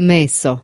messo.